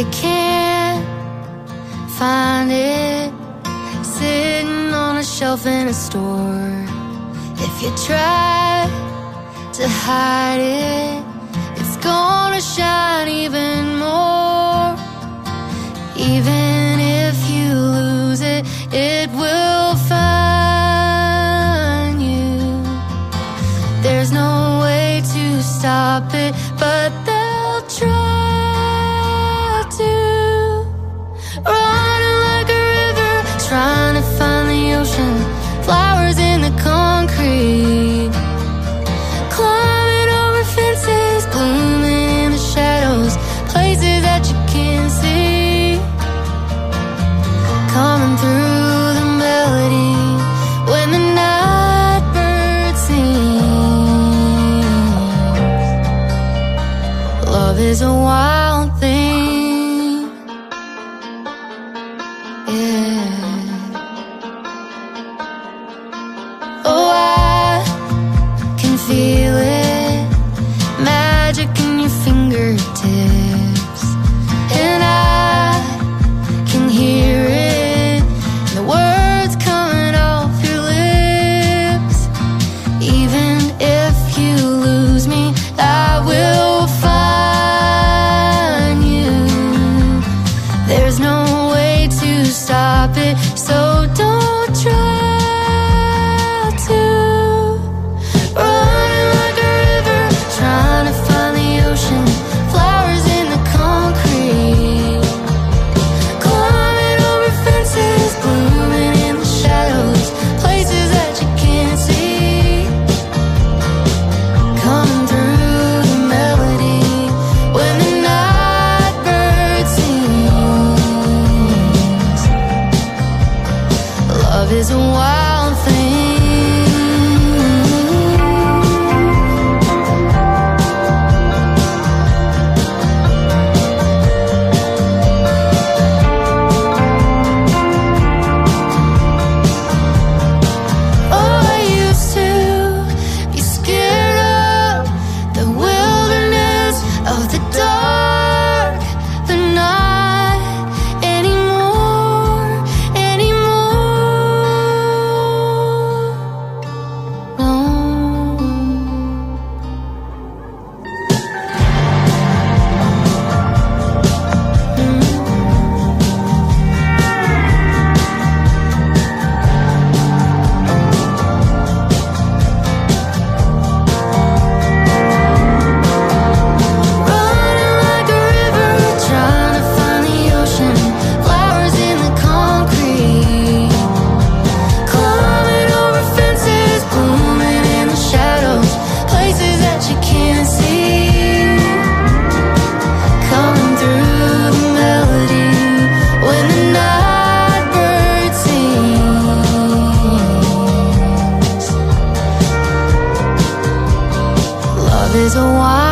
You can't find it sitting on a shelf in a store. If you try to hide it, it's gonna shine even more. Even if you lose it, it will find you. There's no way to stop it, is a wild thing. Yeah. Oh, I can feel. to stop it. So don't. is a